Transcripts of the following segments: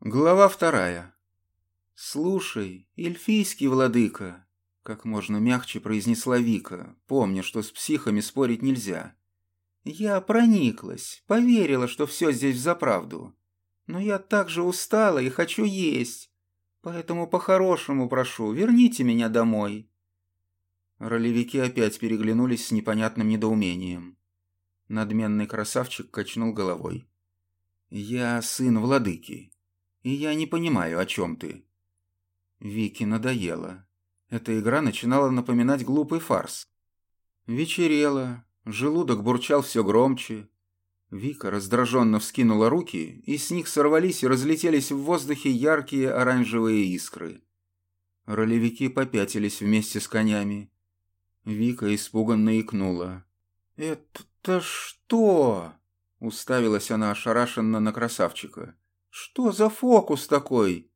Глава вторая. «Слушай, эльфийский владыка», — как можно мягче произнесла Вика, помня, что с психами спорить нельзя. «Я прониклась, поверила, что все здесь взаправду. Но я так же устала и хочу есть, поэтому по-хорошему прошу, верните меня домой». Ролевики опять переглянулись с непонятным недоумением. Надменный красавчик качнул головой. «Я сын владыки и я не понимаю, о чем ты». Вике надоело. Эта игра начинала напоминать глупый фарс. Вечерело, желудок бурчал все громче. Вика раздраженно вскинула руки, и с них сорвались и разлетелись в воздухе яркие оранжевые искры. Ролевики попятились вместе с конями. Вика испуганно икнула. «Это что?» — уставилась она ошарашенно на красавчика. Что за фокус такой?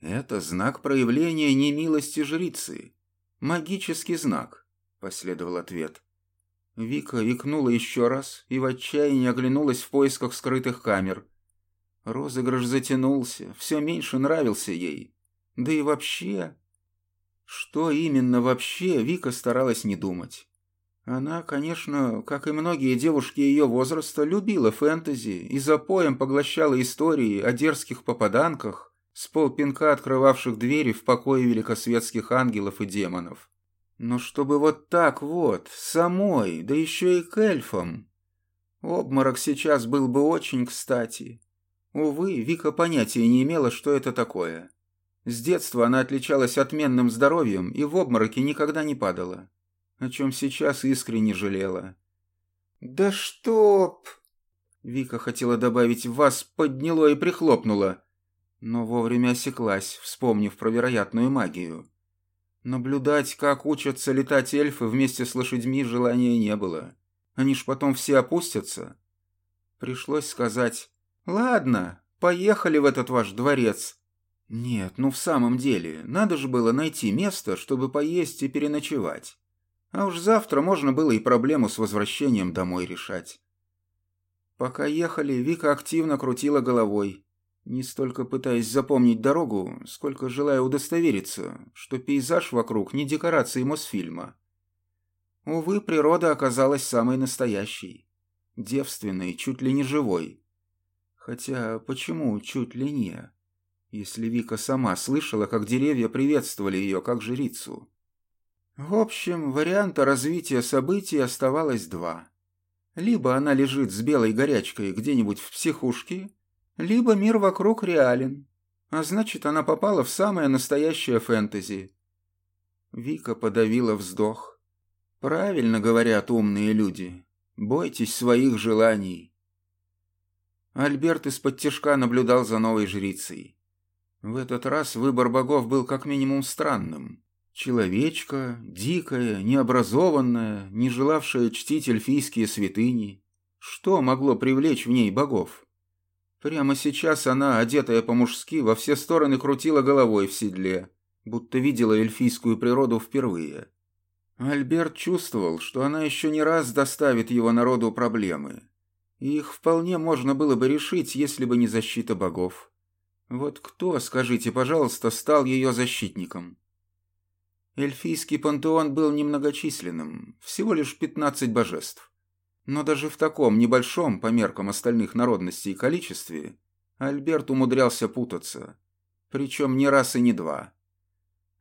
Это знак проявления немилости жрицы. Магический знак, последовал ответ. Вика икнула еще раз и в отчаянии оглянулась в поисках скрытых камер. Розыгрыш затянулся, все меньше нравился ей. Да и вообще... Что именно вообще, Вика старалась не думать. Она, конечно, как и многие девушки ее возраста, любила фэнтези и за поем поглощала истории о дерзких попаданках, с полпинка открывавших двери в покое великосветских ангелов и демонов. Но чтобы вот так вот, самой, да еще и к эльфам. Обморок сейчас был бы очень кстати. Увы, Вика понятия не имела, что это такое. С детства она отличалась отменным здоровьем и в обмороке никогда не падала о чем сейчас искренне жалела. «Да чтоб...» Вика хотела добавить «вас подняло и прихлопнуло», но вовремя осеклась, вспомнив про вероятную магию. Наблюдать, как учатся летать эльфы вместе с лошадьми, желания не было. Они ж потом все опустятся. Пришлось сказать «Ладно, поехали в этот ваш дворец». Нет, ну в самом деле, надо же было найти место, чтобы поесть и переночевать. А уж завтра можно было и проблему с возвращением домой решать. Пока ехали, Вика активно крутила головой, не столько пытаясь запомнить дорогу, сколько желая удостовериться, что пейзаж вокруг не декорации Мосфильма. Увы, природа оказалась самой настоящей, девственной, чуть ли не живой. Хотя почему чуть ли не? Если Вика сама слышала, как деревья приветствовали ее как жрицу. В общем, варианта развития событий оставалось два. Либо она лежит с белой горячкой где-нибудь в психушке, либо мир вокруг реален, а значит, она попала в самое настоящее фэнтези. Вика подавила вздох. Правильно говорят умные люди. Бойтесь своих желаний. Альберт из-под тяжка наблюдал за новой жрицей. В этот раз выбор богов был как минимум странным. Человечка, дикая, необразованная, не желавшая чтить эльфийские святыни. Что могло привлечь в ней богов? Прямо сейчас она, одетая по-мужски, во все стороны крутила головой в седле, будто видела эльфийскую природу впервые. Альберт чувствовал, что она еще не раз доставит его народу проблемы. И их вполне можно было бы решить, если бы не защита богов. Вот кто, скажите, пожалуйста, стал ее защитником? Эльфийский пантеон был немногочисленным, всего лишь 15 божеств. Но даже в таком небольшом, по меркам остальных народностей, количестве, Альберт умудрялся путаться. Причем не раз и не два.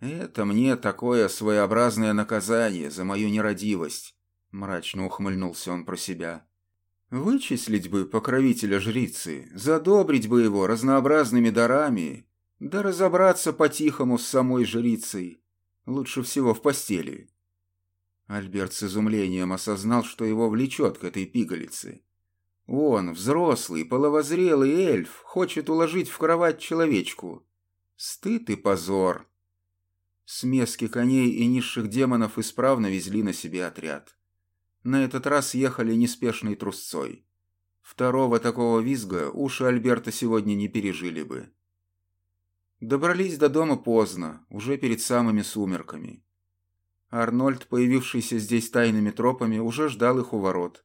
«Это мне такое своеобразное наказание за мою нерадивость», — мрачно ухмыльнулся он про себя. «Вычислить бы покровителя жрицы, задобрить бы его разнообразными дарами, да разобраться по-тихому с самой жрицей, Лучше всего в постели. Альберт с изумлением осознал, что его влечет к этой пигалице. Он, взрослый, половозрелый эльф, хочет уложить в кровать человечку. Стыд и позор. Смески коней и низших демонов исправно везли на себе отряд. На этот раз ехали неспешной трусцой. Второго такого визга уши Альберта сегодня не пережили бы. Добрались до дома поздно, уже перед самыми сумерками. Арнольд, появившийся здесь тайными тропами, уже ждал их у ворот.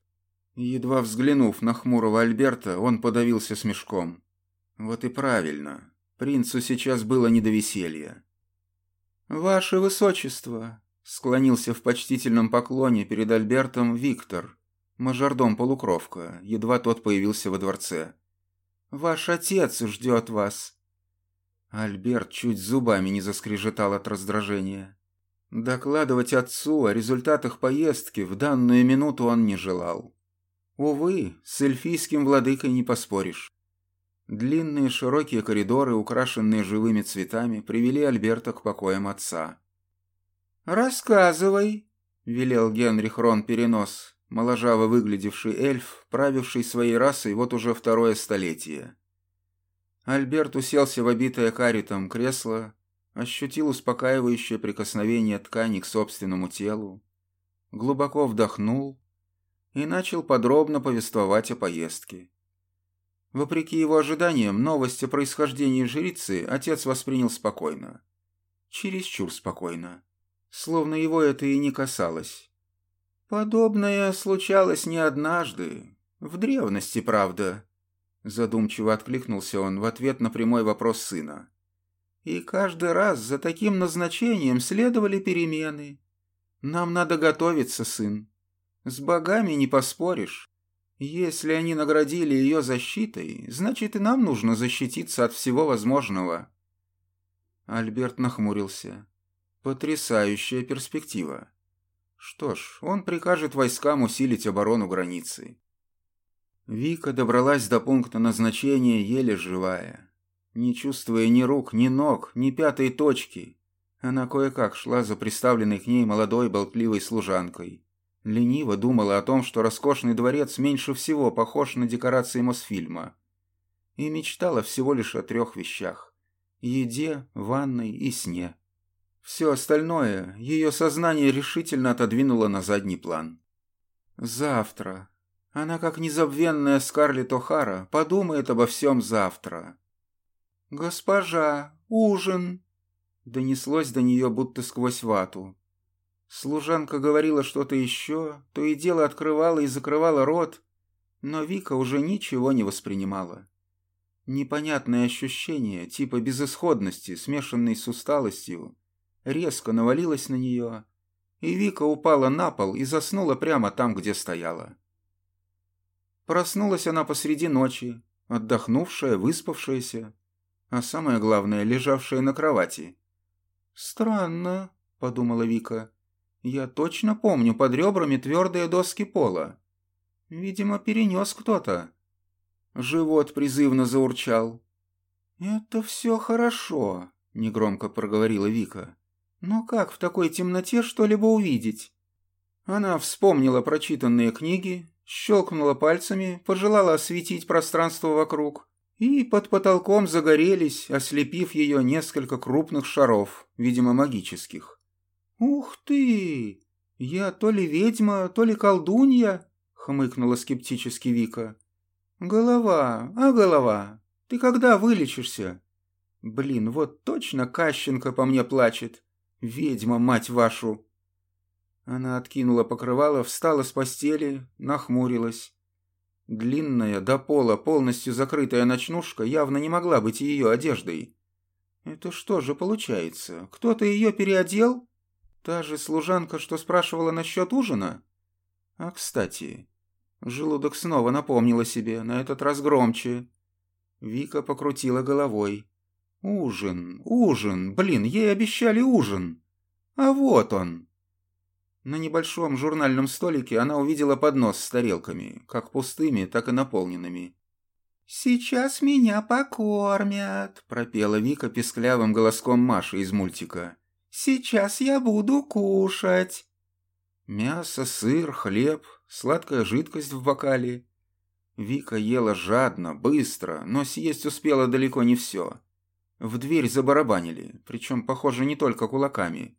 Едва взглянув на хмурого Альберта, он подавился смешком. Вот и правильно. Принцу сейчас было не до веселья. «Ваше Высочество!» — склонился в почтительном поклоне перед Альбертом Виктор, мажордом-полукровка, едва тот появился во дворце. «Ваш отец ждет вас!» Альберт чуть зубами не заскрежетал от раздражения. Докладывать отцу о результатах поездки в данную минуту он не желал. Увы, с эльфийским владыкой не поспоришь. Длинные широкие коридоры, украшенные живыми цветами, привели Альберта к покоям отца. «Рассказывай», — велел Генрих Рон Перенос, моложаво выглядевший эльф, правивший своей расой вот уже второе столетие. Альберт уселся в обитое каритом кресло, ощутил успокаивающее прикосновение ткани к собственному телу, глубоко вдохнул и начал подробно повествовать о поездке. Вопреки его ожиданиям, новость о происхождении жрицы отец воспринял спокойно. Чересчур спокойно. Словно его это и не касалось. «Подобное случалось не однажды. В древности, правда», — задумчиво откликнулся он в ответ на прямой вопрос сына. «И каждый раз за таким назначением следовали перемены. Нам надо готовиться, сын. С богами не поспоришь. Если они наградили ее защитой, значит и нам нужно защититься от всего возможного. Альберт нахмурился. Потрясающая перспектива. Что ж, он прикажет войскам усилить оборону границы. Вика добралась до пункта назначения еле живая. Не чувствуя ни рук, ни ног, ни пятой точки, она кое-как шла за приставленной к ней молодой болтливой служанкой лениво думала о том, что роскошный дворец меньше всего похож на декорации Мосфильма. И мечтала всего лишь о трех вещах – еде, ванной и сне. Все остальное ее сознание решительно отодвинуло на задний план. Завтра. Она, как незабвенная Скарлетт О'Хара, подумает обо всем завтра. «Госпожа, ужин!» Донеслось до нее будто сквозь вату. Служанка говорила что-то еще, то и дело открывала и закрывала рот, но Вика уже ничего не воспринимала. Непонятное ощущение, типа безысходности, смешанной с усталостью, резко навалилось на нее, и Вика упала на пол и заснула прямо там, где стояла. Проснулась она посреди ночи, отдохнувшая, выспавшаяся, а самое главное, лежавшая на кровати. «Странно», — подумала Вика, — я точно помню под ребрами твердые доски пола. Видимо, перенес кто-то. Живот призывно заурчал. «Это все хорошо», — негромко проговорила Вика. «Но как в такой темноте что-либо увидеть?» Она вспомнила прочитанные книги, щелкнула пальцами, пожелала осветить пространство вокруг, и под потолком загорелись, ослепив ее несколько крупных шаров, видимо, магических. «Ух ты! Я то ли ведьма, то ли колдунья!» — хмыкнула скептически Вика. «Голова, а голова, ты когда вылечишься?» «Блин, вот точно Кащенко по мне плачет. Ведьма, мать вашу!» Она откинула покрывало, встала с постели, нахмурилась. Длинная, до пола, полностью закрытая ночнушка явно не могла быть ее одеждой. «Это что же получается? Кто-то ее переодел?» Та же служанка, что спрашивала насчет ужина? А, кстати, желудок снова напомнила себе, на этот раз громче. Вика покрутила головой. Ужин, ужин, блин, ей обещали ужин. А вот он. На небольшом журнальном столике она увидела поднос с тарелками, как пустыми, так и наполненными. «Сейчас меня покормят», — пропела Вика песклявым голоском Маши из мультика. Сейчас я буду кушать. Мясо, сыр, хлеб, сладкая жидкость в бокале. Вика ела жадно, быстро, но съесть успела далеко не все. В дверь забарабанили, причем, похоже, не только кулаками.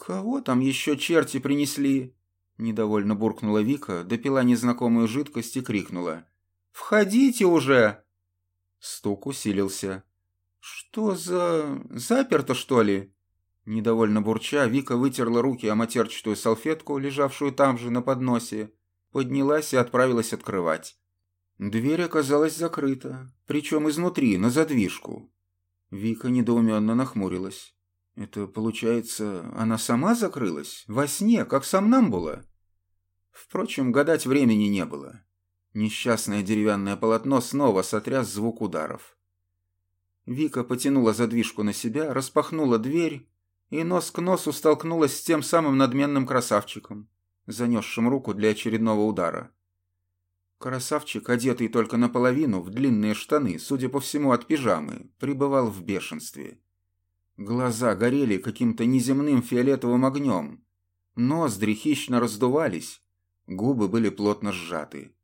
«Кого там еще черти принесли?» Недовольно буркнула Вика, допила незнакомую жидкость и крикнула. «Входите уже!» Стук усилился. «Что за... заперто, что ли?» Недовольно бурча, Вика вытерла руки о матерчатую салфетку, лежавшую там же на подносе, поднялась и отправилась открывать. Дверь оказалась закрыта, причем изнутри, на задвижку. Вика недоуменно нахмурилась. Это, получается, она сама закрылась? Во сне, как сам нам было? Впрочем, гадать времени не было. Несчастное деревянное полотно снова сотряс звук ударов. Вика потянула задвижку на себя, распахнула дверь и нос к носу столкнулась с тем самым надменным красавчиком, занесшим руку для очередного удара. Красавчик, одетый только наполовину в длинные штаны, судя по всему от пижамы, пребывал в бешенстве. Глаза горели каким-то неземным фиолетовым огнем, ноздри хищно раздувались, губы были плотно сжаты.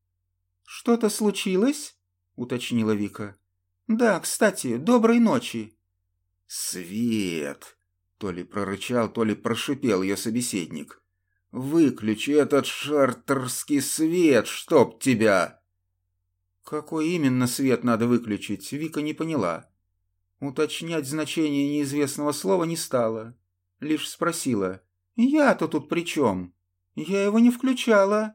«Что-то случилось?» — уточнила Вика. «Да, кстати, доброй ночи». «Свет!» — то ли прорычал, то ли прошипел ее собеседник. «Выключи этот шартерский свет, чтоб тебя!» Какой именно свет надо выключить, Вика не поняла. Уточнять значение неизвестного слова не стала. Лишь спросила. «Я-то тут при чем? Я его не включала».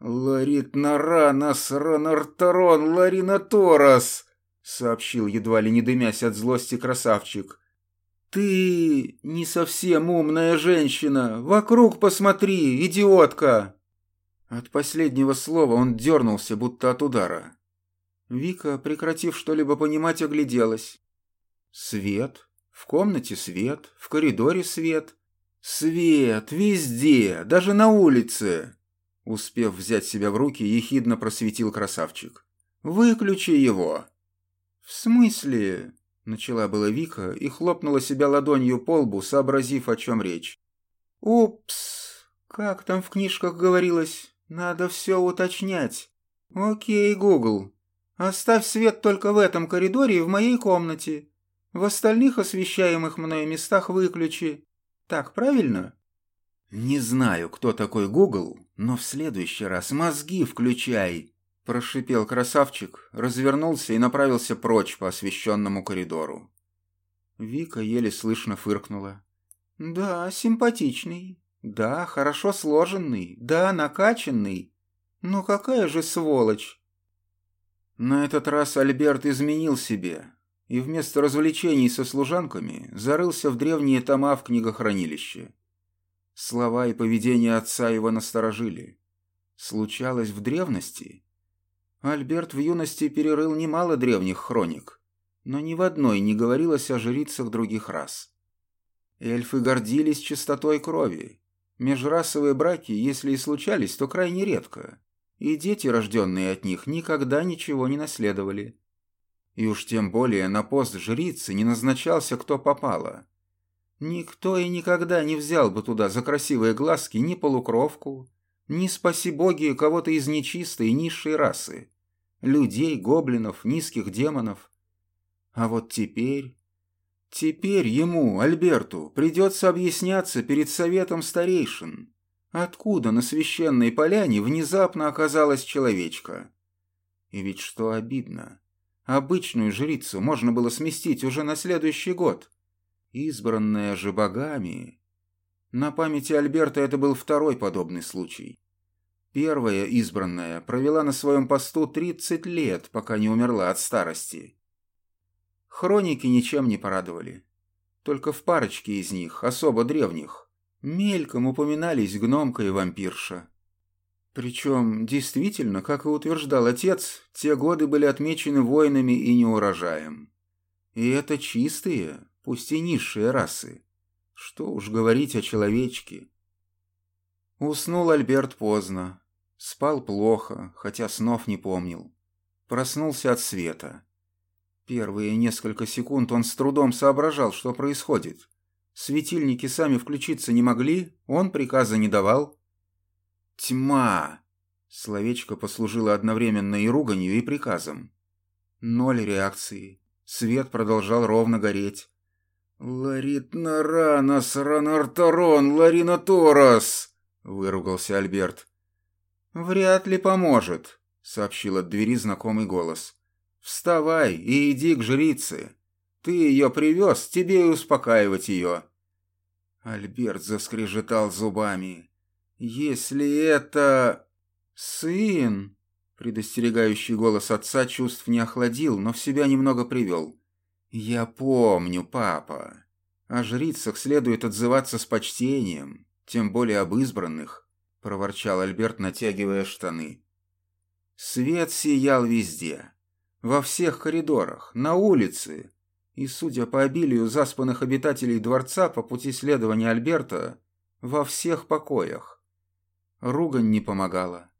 «Ларит Наранас Ранартарон Ларинаторас!» сообщил едва ли не дымясь от злости красавчик. «Ты не совсем умная женщина! Вокруг посмотри, идиотка!» От последнего слова он дернулся, будто от удара. Вика, прекратив что-либо понимать, огляделась. Свет. В комнате свет, в коридоре свет. Свет везде, даже на улице. Успев взять себя в руки, ехидно просветил красавчик. «Выключи его!» «В смысле?» – начала была Вика и хлопнула себя ладонью по лбу, сообразив, о чем речь. «Упс! Как там в книжках говорилось? Надо все уточнять. Окей, Гугл. Оставь свет только в этом коридоре и в моей комнате. В остальных освещаемых мною местах выключи. Так правильно?» «Не знаю, кто такой Гугл, но в следующий раз мозги включай!» Прошипел красавчик, развернулся и направился прочь по освещенному коридору. Вика еле слышно фыркнула. «Да, симпатичный. Да, хорошо сложенный. Да, накачанный. Но какая же сволочь!» На этот раз Альберт изменил себе и вместо развлечений со служанками зарылся в древние тома в книгохранилище. Слова и поведение отца его насторожили. Случалось в древности, Альберт в юности перерыл немало древних хроник, но ни в одной не говорилось о жрицах других рас. Эльфы гордились чистотой крови. Межрасовые браки, если и случались, то крайне редко, и дети, рожденные от них, никогда ничего не наследовали. И уж тем более на пост жрицы не назначался кто попало. Никто и никогда не взял бы туда за красивые глазки ни полукровку, ни, спаси боги, кого-то из нечистой низшей расы людей, гоблинов, низких демонов. А вот теперь... Теперь ему, Альберту, придется объясняться перед советом старейшин, откуда на священной поляне внезапно оказалась человечка. И ведь что обидно, обычную жрицу можно было сместить уже на следующий год. Избранная же богами... На памяти Альберта это был второй подобный случай. Первая избранная провела на своем посту 30 лет, пока не умерла от старости. Хроники ничем не порадовали. Только в парочке из них, особо древних, мельком упоминались гномка и вампирша. Причем, действительно, как и утверждал отец, те годы были отмечены войнами и неурожаем. И это чистые, пусть и низшие расы. Что уж говорить о человечке. Уснул Альберт поздно, Спал плохо, хотя снов не помнил. Проснулся от света. Первые несколько секунд он с трудом соображал, что происходит. Светильники сами включиться не могли, он приказа не давал. «Тьма!» Словечко послужило одновременно и руганью, и приказом. Ноль реакции. Свет продолжал ровно гореть. «Ларитна ранас ранартарон ларина торос!» — выругался Альберт. «Вряд ли поможет», — сообщил от двери знакомый голос. «Вставай и иди к жрице. Ты ее привез, тебе и успокаивать ее». Альберт заскрежетал зубами. «Если это... сын...» Предостерегающий голос отца чувств не охладил, но в себя немного привел. «Я помню, папа. О жрицах следует отзываться с почтением, тем более об избранных», — проворчал Альберт, натягивая штаны. Свет сиял везде. Во всех коридорах, на улице. И, судя по обилию заспанных обитателей дворца по пути следования Альберта, во всех покоях. Ругань не помогала.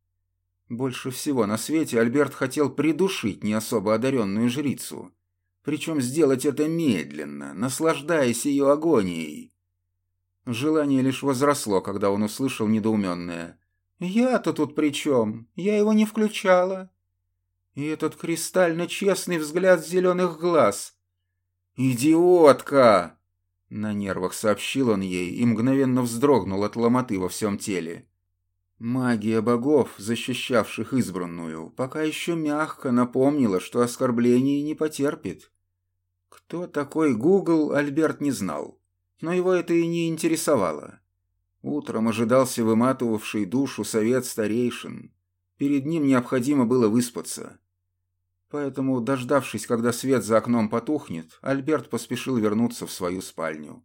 Больше всего на свете Альберт хотел придушить не особо одаренную жрицу. Причем сделать это медленно, наслаждаясь ее агонией. Желание лишь возросло, когда он услышал недоуменное. «Я-то тут при чем? Я его не включала». И этот кристально честный взгляд зеленых глаз. «Идиотка!» На нервах сообщил он ей и мгновенно вздрогнул от ломоты во всем теле. Магия богов, защищавших избранную, пока еще мягко напомнила, что оскорблений не потерпит. Кто такой Гугл, Альберт не знал, но его это и не интересовало. Утром ожидался выматывавший душу совет старейшин. Перед ним необходимо было выспаться. Поэтому, дождавшись, когда свет за окном потухнет, Альберт поспешил вернуться в свою спальню.